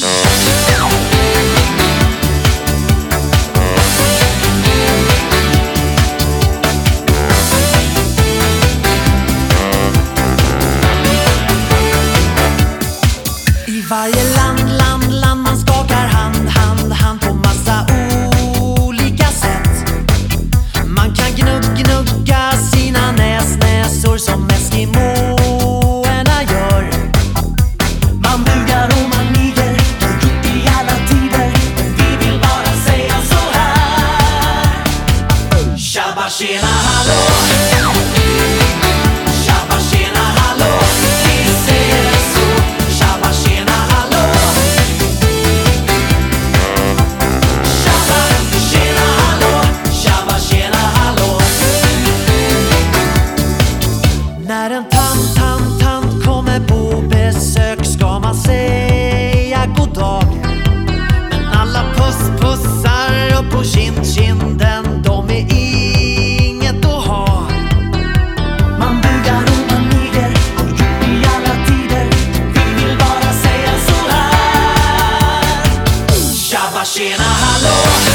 I varje land, land, land man skakar hand, hand, hand. tjena hallå. Tjabba tjena hallå. Vi säger så. Tjena hallå. Tjabba tjena hallå. Tjabba tjena hallå. När en tant, tant, tant kommer på besök ska man säga god dag Men alla puss, pussar upp kind, kind. しなハロー